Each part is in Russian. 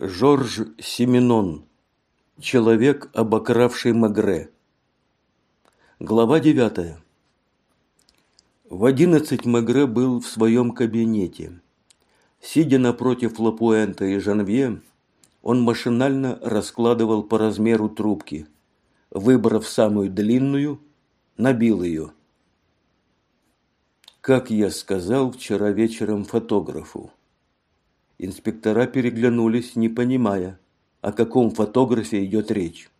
Жорж Семенон. Человек, обокравший Магре. Глава девятая. В одиннадцать Магре был в своем кабинете. Сидя напротив Лапуэнта и Жанвье, он машинально раскладывал по размеру трубки. Выбрав самую длинную, набил ее. Как я сказал вчера вечером фотографу. Инспектора переглянулись, не понимая, о каком фотографе идет речь.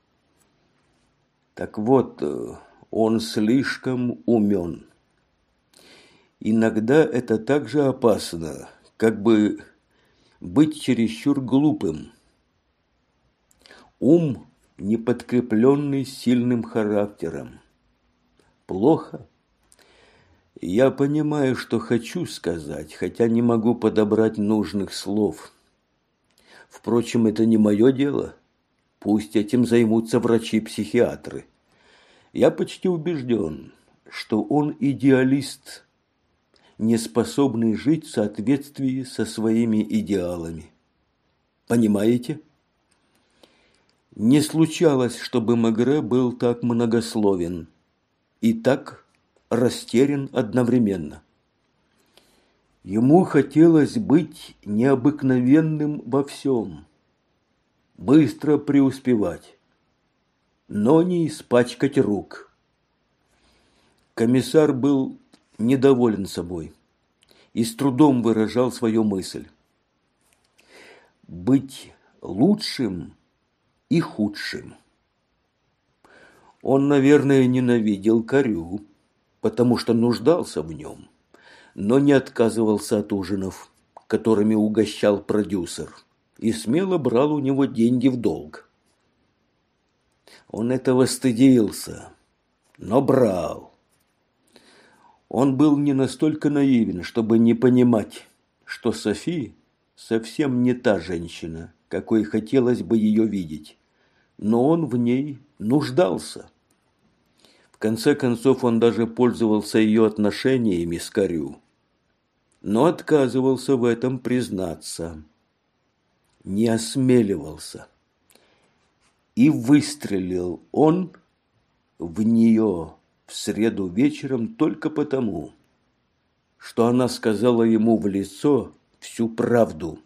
Так вот, э, он слишком умен. Иногда это так же опасно, как бы быть чересчур глупым. Ум, не подкрепленный сильным характером. Плохо? Я понимаю, что хочу сказать, хотя не могу подобрать нужных слов. Впрочем, это не мое дело. Пусть этим займутся врачи-психиатры. Я почти убежден, что он идеалист, не способный жить в соответствии со своими идеалами. Понимаете? Не случалось, чтобы Магре был так многословен и так растерян одновременно. Ему хотелось быть необыкновенным во всем, быстро преуспевать, но не испачкать рук. Комиссар был недоволен собой и с трудом выражал свою мысль. Быть лучшим и худшим. Он, наверное, ненавидел корю потому что нуждался в нем, но не отказывался от ужинов, которыми угощал продюсер, и смело брал у него деньги в долг. Он этого стыдился, но брал. Он был не настолько наивен, чтобы не понимать, что Софи совсем не та женщина, какой хотелось бы ее видеть, но он в ней нуждался. Конце концов, он даже пользовался ее отношениями с Карю, но отказывался в этом признаться. Не осмеливался. И выстрелил он в нее в среду вечером только потому, что она сказала ему в лицо всю правду.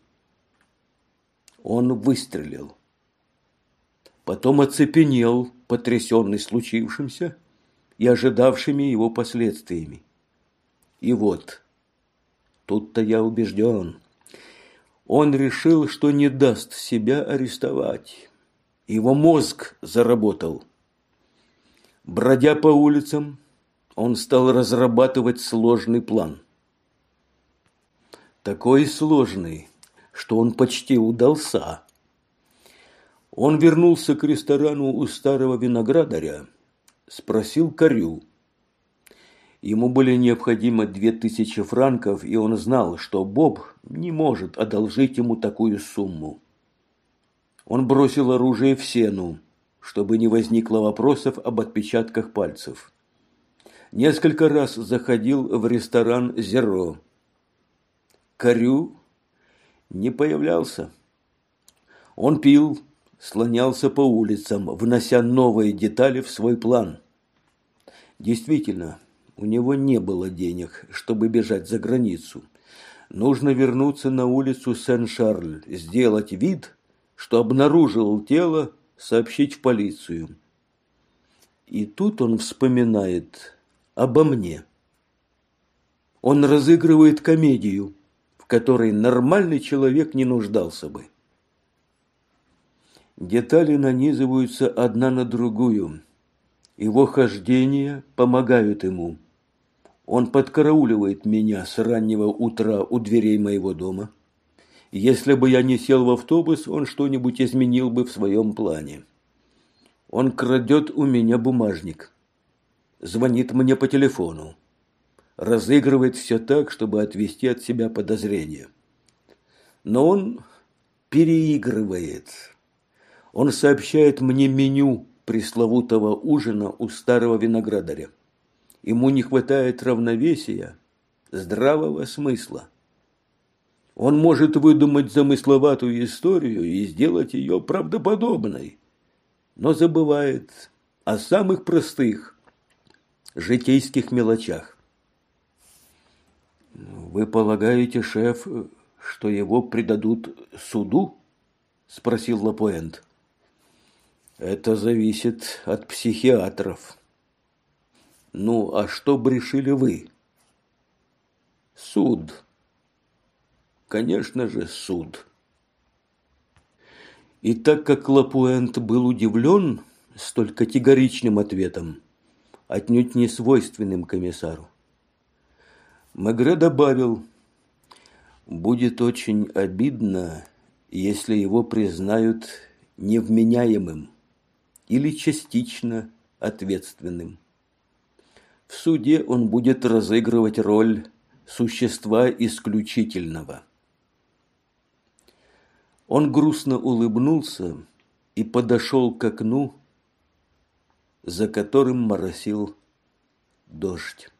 Он выстрелил. Потом оцепенел, потрясенный случившимся, и ожидавшими его последствиями. И вот, тут-то я убежден, он решил, что не даст себя арестовать. Его мозг заработал. Бродя по улицам, он стал разрабатывать сложный план. Такой сложный, что он почти удался. Он вернулся к ресторану у старого виноградаря спросил Корю. Ему были необходимы две тысячи франков, и он знал, что Боб не может одолжить ему такую сумму. Он бросил оружие в сену, чтобы не возникло вопросов об отпечатках пальцев. Несколько раз заходил в ресторан «Зеро». Корю не появлялся. Он пил, слонялся по улицам, внося новые детали в свой план. Действительно, у него не было денег, чтобы бежать за границу. Нужно вернуться на улицу Сен-Шарль, сделать вид, что обнаружил тело, сообщить в полицию. И тут он вспоминает обо мне. Он разыгрывает комедию, в которой нормальный человек не нуждался бы. Детали нанизываются одна на другую. Его хождения помогают ему. Он подкарауливает меня с раннего утра у дверей моего дома. Если бы я не сел в автобус, он что-нибудь изменил бы в своем плане. Он крадет у меня бумажник. Звонит мне по телефону. Разыгрывает все так, чтобы отвести от себя подозрения. Но он переигрывает он сообщает мне меню пресловутого ужина у старого виноградаря. Ему не хватает равновесия, здравого смысла. Он может выдумать замысловатую историю и сделать ее правдоподобной, но забывает о самых простых житейских мелочах. «Вы полагаете, шеф, что его предадут суду?» – спросил Лапуэнт. «Это зависит от психиатров». «Ну, а что бы решили вы?» «Суд», Конечно же, суд. И так как Лапуэнт был удивлен столь категоричным ответом, отнюдь не свойственным комиссару, Мегре добавил, будет очень обидно, если его признают невменяемым или частично ответственным. В суде он будет разыгрывать роль существа исключительного. Он грустно улыбнулся и подошел к окну, за которым моросил дождь.